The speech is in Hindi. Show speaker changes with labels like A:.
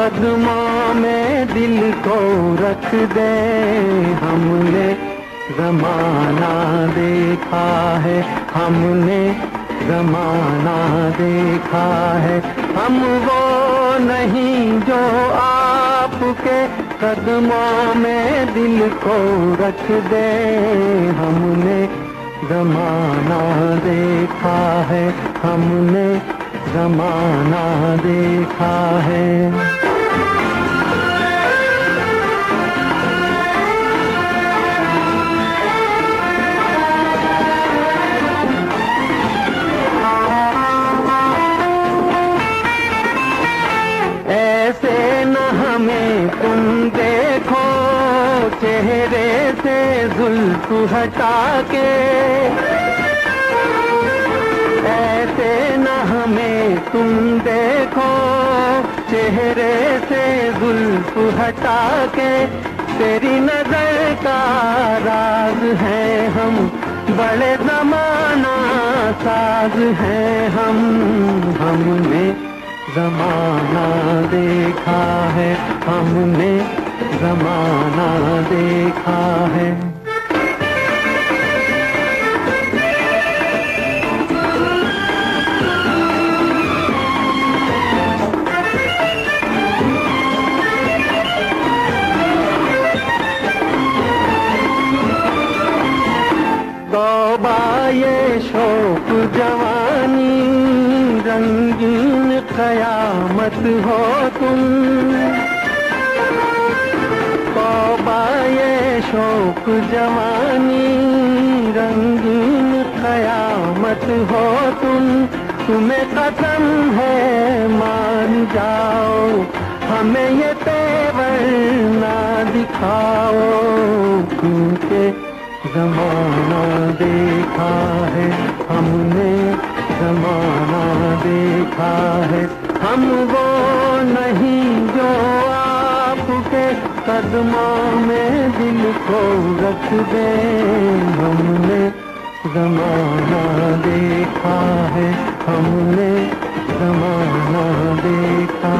A: कदमों में दिल को रख दे, हमने जमाना देखा है, हमने जमाना देखा है। हम वो नहीं जो आपके कदमों में दिल को रख दे, हमने जमाना देखा है, हमने जमाना देखा है। हमें तुम देखो चेहरे से जुल्फ हटा के। ऐसे न हमें तुम देखो चेहरे से जुल्फ हटा के। तेरी नज़र का राज है हम, बड़े जमाना साज है हम। जमाना देखा है हमने जमाना देखा है। तौबा ये शोक जवानी रंगीन कयामत हो तुम। तौबा ये शौक जवानी, रंगीन कयामत हो तुम। तुम्हें कसम है, मान जाओ। हमें ये तेवर ना दिखाओ। क्योंकि जमाना देखा है, हमने जमाना देखा है। हम वो नहीं जो आपके कदमों में दिल को रख दे। हमने जमाना देखा है, हमने जमाना देखा